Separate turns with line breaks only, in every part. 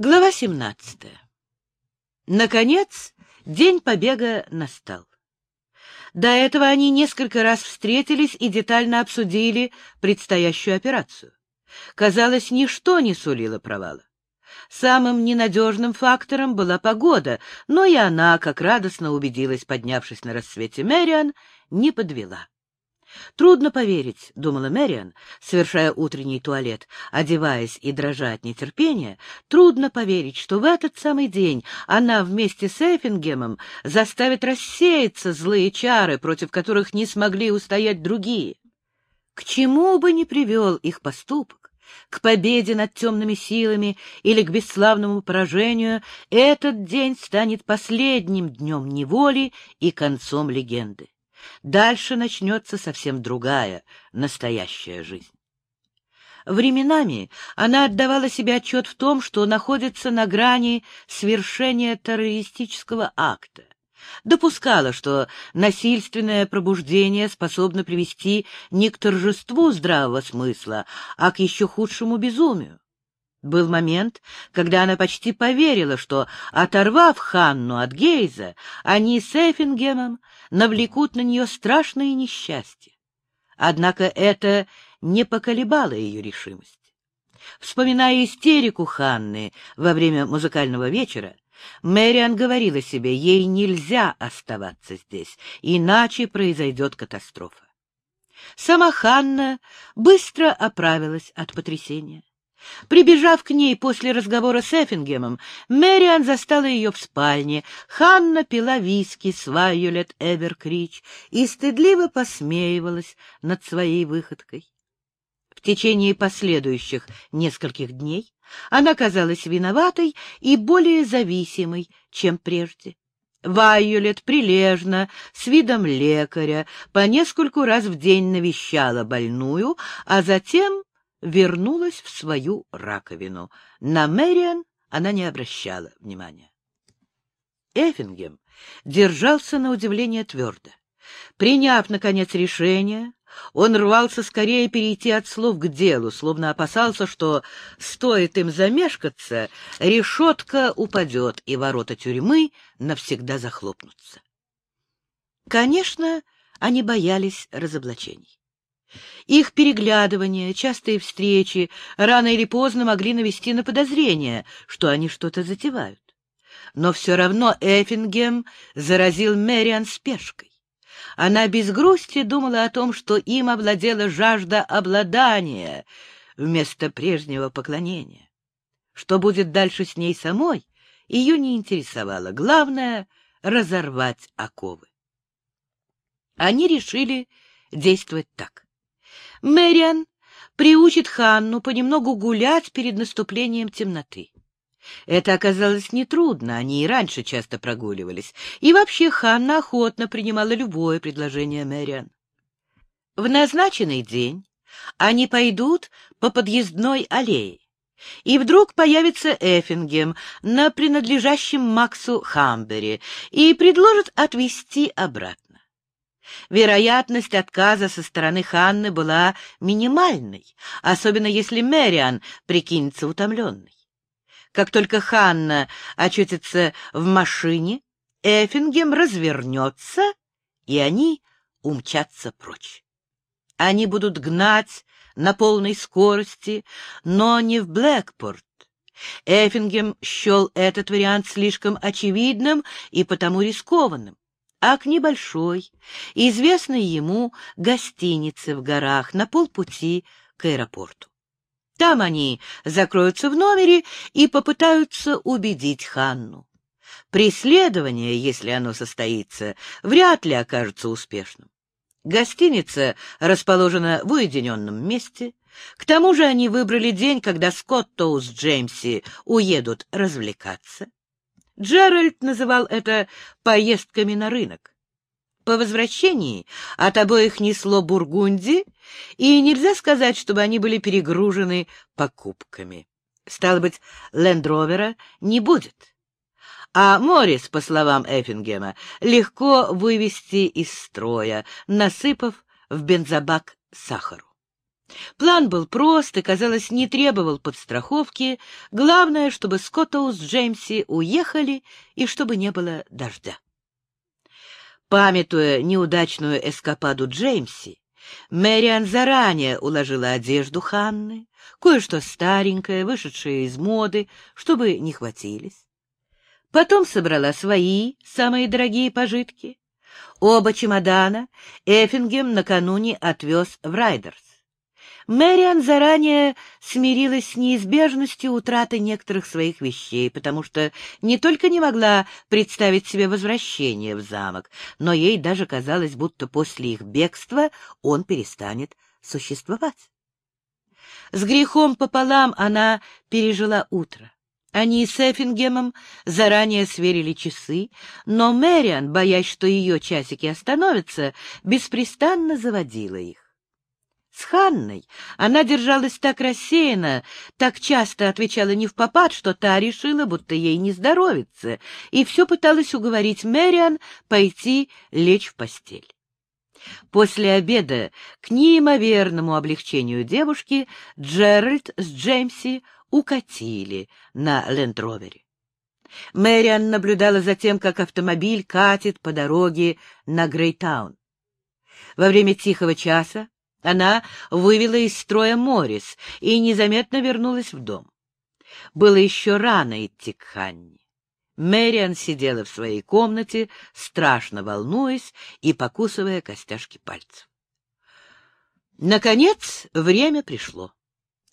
Глава 17. Наконец, день побега настал. До этого они несколько раз встретились и детально обсудили предстоящую операцию. Казалось, ничто не сулило провала. Самым ненадежным фактором была погода, но и она, как радостно убедилась, поднявшись на рассвете Мэриан, не подвела. Трудно поверить, — думала Мэриан, совершая утренний туалет, одеваясь и дрожа от нетерпения, трудно поверить, что в этот самый день она вместе с Эффингемом заставит рассеяться злые чары, против которых не смогли устоять другие. К чему бы ни привел их поступок, к победе над темными силами или к бесславному поражению, этот день станет последним днем неволи и концом легенды. Дальше начнется совсем другая, настоящая жизнь. Временами она отдавала себе отчет в том, что находится на грани свершения террористического акта. Допускала, что насильственное пробуждение способно привести не к торжеству здравого смысла, а к еще худшему безумию. Был момент, когда она почти поверила, что, оторвав Ханну от Гейза, они с Эффингемом навлекут на нее страшное несчастье. Однако это не поколебало ее решимость. Вспоминая истерику Ханны во время музыкального вечера, Мэриан говорила себе, ей нельзя оставаться здесь, иначе произойдет катастрофа. Сама Ханна быстро оправилась от потрясения. Прибежав к ней после разговора с Эффингемом, Мэриан застала ее в спальне. Ханна пила виски с Вайолет Эверкрич и стыдливо посмеивалась над своей выходкой. В течение последующих нескольких дней она казалась виноватой и более зависимой, чем прежде. Вайолет прилежно, с видом лекаря, по нескольку раз в день навещала больную, а затем вернулась в свою раковину. На Мэриан она не обращала внимания. Эффингем держался на удивление твердо. Приняв, наконец, решение, он рвался скорее перейти от слов к делу, словно опасался, что, стоит им замешкаться, решетка упадет, и ворота тюрьмы навсегда захлопнутся. Конечно, они боялись разоблачений. Их переглядывания, частые встречи рано или поздно могли навести на подозрение, что они что-то затевают. Но все равно Эффингем заразил Мэриан спешкой. Она без грусти думала о том, что им овладела жажда обладания вместо прежнего поклонения. Что будет дальше с ней самой, ее не интересовало. Главное — разорвать оковы. Они решили действовать так. Мэриан приучит Ханну понемногу гулять перед наступлением темноты. Это оказалось нетрудно, они и раньше часто прогуливались, и вообще Ханна охотно принимала любое предложение Мэриан. В назначенный день они пойдут по подъездной аллее, и вдруг появится Эффингем на принадлежащем Максу Хамбери и предложит отвезти обратно. Вероятность отказа со стороны Ханны была минимальной, особенно если Мэриан прикинется утомленной. Как только Ханна очутится в машине, Эффингем развернется, и они умчатся прочь. Они будут гнать на полной скорости, но не в Блэкпорт. Эффингем счел этот вариант слишком очевидным и потому рискованным а к небольшой, известной ему гостинице в горах на полпути к аэропорту. Там они закроются в номере и попытаются убедить Ханну. Преследование, если оно состоится, вряд ли окажется успешным. Гостиница расположена в уединенном месте. К тому же они выбрали день, когда Скоттоу с Джеймси уедут развлекаться. Джеральд называл это поездками на рынок. По возвращении от обоих несло бургунди, и нельзя сказать, чтобы они были перегружены покупками. Стало быть, лендровера не будет. А Моррис, по словам Эффингема, легко вывести из строя, насыпав в бензобак сахару. План был прост и, казалось, не требовал подстраховки. Главное, чтобы Скоттоу с Джеймси уехали и чтобы не было дождя. Памятуя неудачную эскападу Джеймси, Мэриан заранее уложила одежду Ханны, кое-что старенькое, вышедшее из моды, чтобы не хватились. Потом собрала свои самые дорогие пожитки. Оба чемодана Эффингем накануне отвез в Райдерс. Мэриан заранее смирилась с неизбежностью утраты некоторых своих вещей, потому что не только не могла представить себе возвращение в замок, но ей даже казалось, будто после их бегства он перестанет существовать. С грехом пополам она пережила утро. Они с Эффингемом заранее сверили часы, но Мэриан, боясь, что ее часики остановятся, беспрестанно заводила их. С Ханной она держалась так рассеянно, так часто отвечала не в попад, что та решила, будто ей не здоровится, и все пыталась уговорить Мэриан пойти лечь в постель. После обеда, к неимоверному облегчению девушки, Джеральд с Джеймси укатили на лендровере. Мэриан наблюдала за тем, как автомобиль катит по дороге на Грейтаун. Во время тихого часа она вывела из строя Моррис и незаметно вернулась в дом. Было еще рано идти к Ханне. Мэриан сидела в своей комнате, страшно волнуясь и покусывая костяшки пальцев. Наконец время пришло.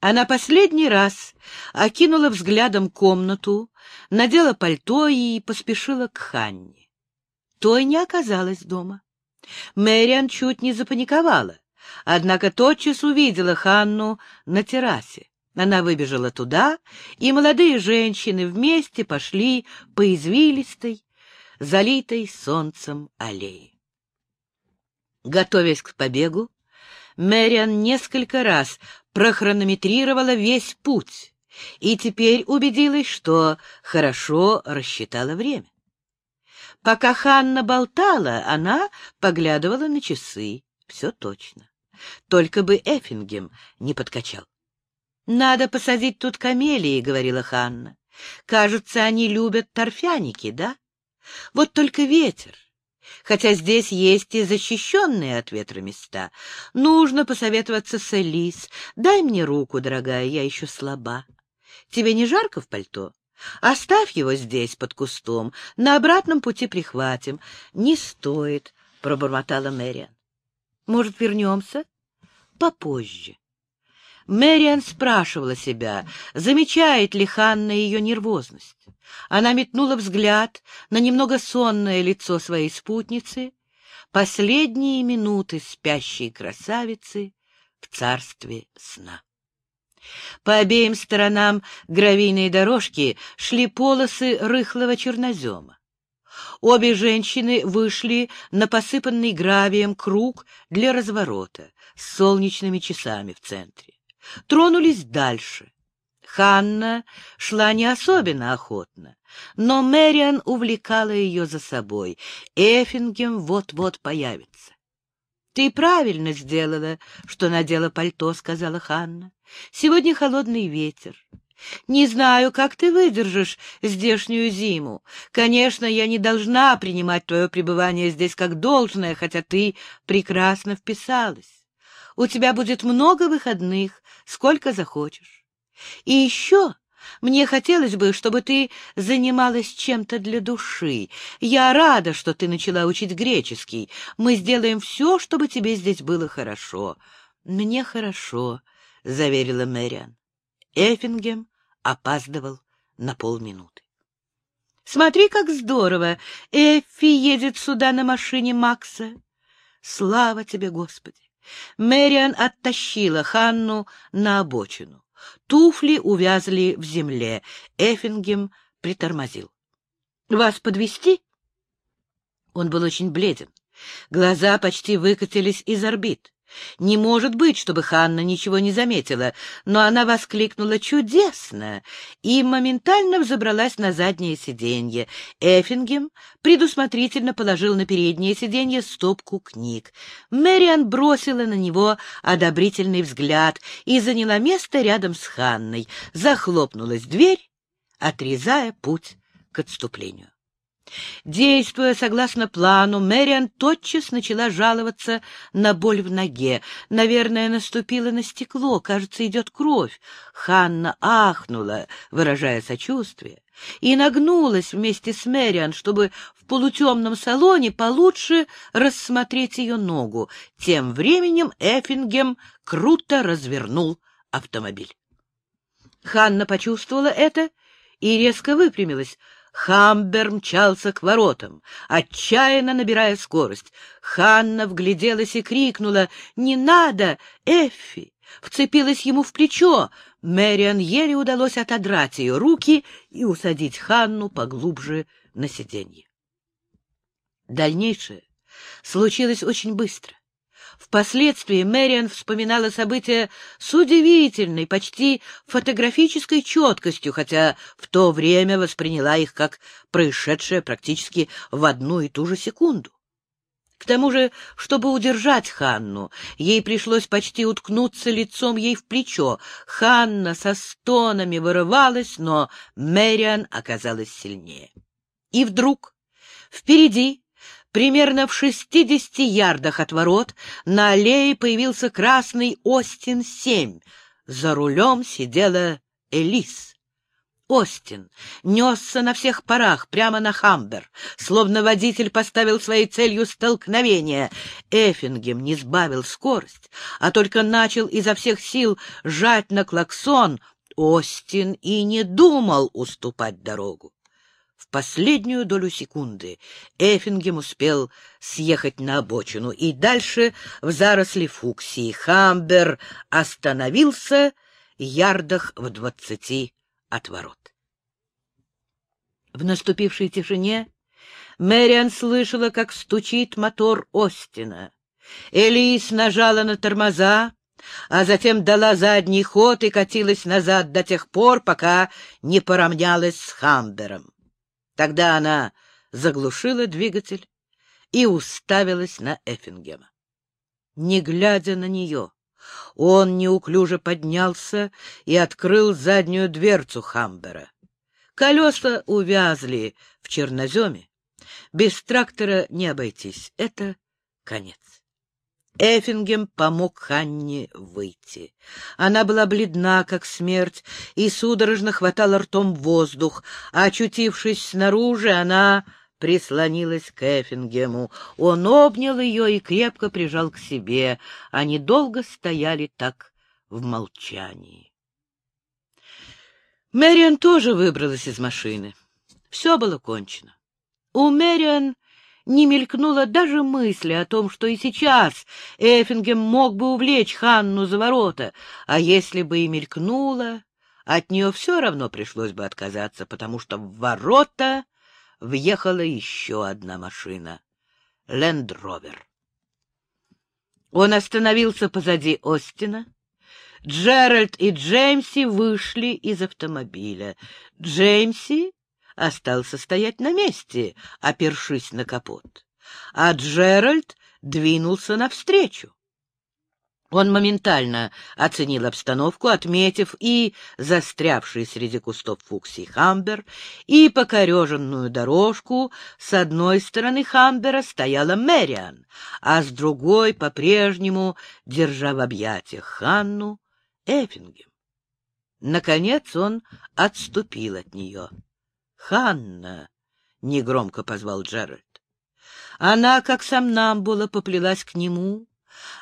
Она последний раз окинула взглядом комнату, надела пальто и поспешила к Ханне. Той не оказалось дома. Мэриан чуть не запаниковала. Однако тотчас увидела Ханну на террасе. Она выбежала туда, и молодые женщины вместе пошли по извилистой, залитой солнцем аллее. Готовясь к побегу, Мэриан несколько раз прохронометрировала весь путь и теперь убедилась, что хорошо рассчитала время. Пока Ханна болтала, она поглядывала на часы. Все точно. Только бы Эффингем не подкачал. — Надо посадить тут камелии, — говорила Ханна. — Кажется, они любят торфяники, да? Вот только ветер. Хотя здесь есть и защищенные от ветра места. Нужно посоветоваться с Элис. Дай мне руку, дорогая, я еще слаба. Тебе не жарко в пальто? Оставь его здесь, под кустом. На обратном пути прихватим. Не стоит, — пробормотала Мэриан. Может, вернемся? Попозже. Мэриан спрашивала себя, замечает ли Ханна ее нервозность. Она метнула взгляд на немного сонное лицо своей спутницы, последние минуты спящей красавицы в царстве сна. По обеим сторонам гравийной дорожки шли полосы рыхлого чернозема. Обе женщины вышли на посыпанный гравием круг для разворота с солнечными часами в центре. Тронулись дальше. Ханна шла не особенно охотно, но Мэриан увлекала ее за собой. Эффингем вот-вот появится. — Ты правильно сделала, что надела пальто, — сказала Ханна. — Сегодня холодный ветер. Не знаю, как ты выдержишь здешнюю зиму. Конечно, я не должна принимать твое пребывание здесь как должное, хотя ты прекрасно вписалась. У тебя будет много выходных, сколько захочешь. И еще мне хотелось бы, чтобы ты занималась чем-то для души. Я рада, что ты начала учить греческий. Мы сделаем все, чтобы тебе здесь было хорошо. — Мне хорошо, — заверила Мэриан. Эффингем опаздывал на полминуты. «Смотри, как здорово! Эффи едет сюда на машине Макса!» «Слава тебе, Господи!» Мэриан оттащила Ханну на обочину. Туфли увязли в земле. Эффингем притормозил. «Вас подвести? Он был очень бледен. Глаза почти выкатились из орбит. Не может быть, чтобы Ханна ничего не заметила, но она воскликнула «Чудесно!» и моментально взобралась на заднее сиденье. Эффингем предусмотрительно положил на переднее сиденье стопку книг. Мэриан бросила на него одобрительный взгляд и заняла место рядом с Ханной. Захлопнулась дверь, отрезая путь к отступлению. Действуя согласно плану, Мэриан тотчас начала жаловаться на боль в ноге. Наверное, наступила на стекло, кажется, идет кровь. Ханна ахнула, выражая сочувствие, и нагнулась вместе с Мэриан, чтобы в полутемном салоне получше рассмотреть ее ногу. Тем временем Эффингем круто развернул автомобиль. Ханна почувствовала это и резко выпрямилась. Хамбер мчался к воротам, отчаянно набирая скорость. Ханна вгляделась и крикнула «Не надо, Эффи!» Вцепилась ему в плечо. Мэриан еле удалось отодрать ее руки и усадить Ханну поглубже на сиденье. Дальнейшее случилось очень быстро. Впоследствии Мэриан вспоминала события с удивительной, почти фотографической четкостью, хотя в то время восприняла их как происшедшее практически в одну и ту же секунду. К тому же, чтобы удержать Ханну, ей пришлось почти уткнуться лицом ей в плечо. Ханна со стонами вырывалась, но Мэриан оказалась сильнее. И вдруг впереди Примерно в шестидесяти ярдах от ворот на аллее появился красный Остин-7. За рулем сидела Элис. Остин несся на всех парах прямо на Хамбер, словно водитель поставил своей целью столкновение. Эффингем не сбавил скорость, а только начал изо всех сил жать на клаксон. Остин и не думал уступать дорогу последнюю долю секунды Эффингем успел съехать на обочину, и дальше в заросли фуксии Хамбер остановился ярдах в двадцати от ворот. В наступившей тишине Мэриан слышала, как стучит мотор Остина. Элис нажала на тормоза, а затем дала задний ход и катилась назад до тех пор, пока не поравнялась с Хамбером. Тогда она заглушила двигатель и уставилась на Эффингема. Не глядя на нее, он неуклюже поднялся и открыл заднюю дверцу Хамбера. Колеса увязли в черноземе. Без трактора не обойтись. Это конец. Эффингем помог Ханне выйти. Она была бледна, как смерть, и судорожно хватала ртом воздух. А очутившись снаружи, она прислонилась к Эффингему. Он обнял ее и крепко прижал к себе. Они долго стояли так в молчании. Мэриан тоже выбралась из машины. Все было кончено. У Мэриан не мелькнуло даже мысли о том, что и сейчас Эффингем мог бы увлечь Ханну за ворота, а если бы и мелькнуло, от нее все равно пришлось бы отказаться, потому что в ворота въехала еще одна машина — Лендровер. Он остановился позади Остина. Джеральд и Джеймси вышли из автомобиля. Джеймси остался стоять на месте, опершись на капот, а Джеральд двинулся навстречу. Он моментально оценил обстановку, отметив и застрявший среди кустов фуксий Хамбер, и покореженную дорожку. С одной стороны Хамбера стояла Мэриан, а с другой, по-прежнему, держа в объятиях Ханну, Эффингем. Наконец он отступил от нее. «Ханна!» — негромко позвал Джеральд. Она, как сам Намбула, поплелась к нему,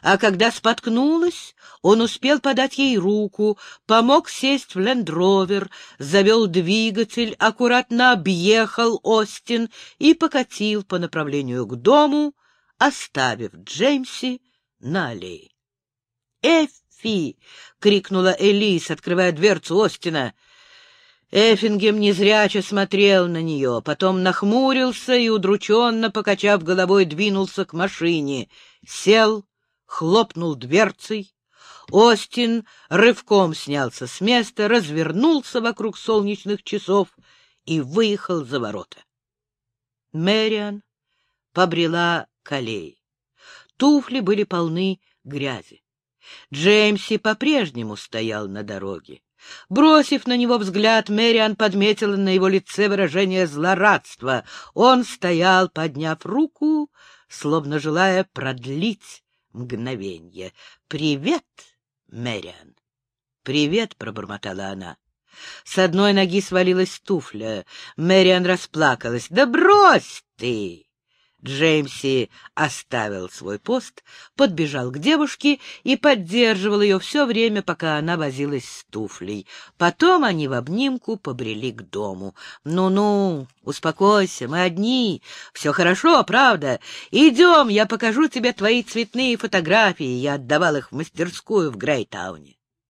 а когда споткнулась, он успел подать ей руку, помог сесть в лендровер, завел двигатель, аккуратно объехал Остин и покатил по направлению к дому, оставив Джеймси на аллее. «Эффи!» — крикнула Элис, открывая дверцу Остина. Эффингем незряче смотрел на нее, потом нахмурился и, удрученно покачав головой, двинулся к машине. Сел, хлопнул дверцей. Остин рывком снялся с места, развернулся вокруг солнечных часов и выехал за ворота. Мэриан побрела к аллее. Туфли были полны грязи. Джеймси по-прежнему стоял на дороге. Бросив на него взгляд, Мэриан подметила на его лице выражение злорадства. Он стоял, подняв руку, словно желая продлить мгновенье. «Привет, Мэриан!» «Привет!» — пробормотала она. С одной ноги свалилась туфля. Мэриан расплакалась. «Да брось ты!» Джеймси оставил свой пост, подбежал к девушке и поддерживал ее все время, пока она возилась с туфлей. Потом они в обнимку побрели к дому. «Ну-ну, успокойся, мы одни. Все хорошо, правда? Идем, я покажу тебе твои цветные фотографии. Я отдавал их в мастерскую в Грейтауне».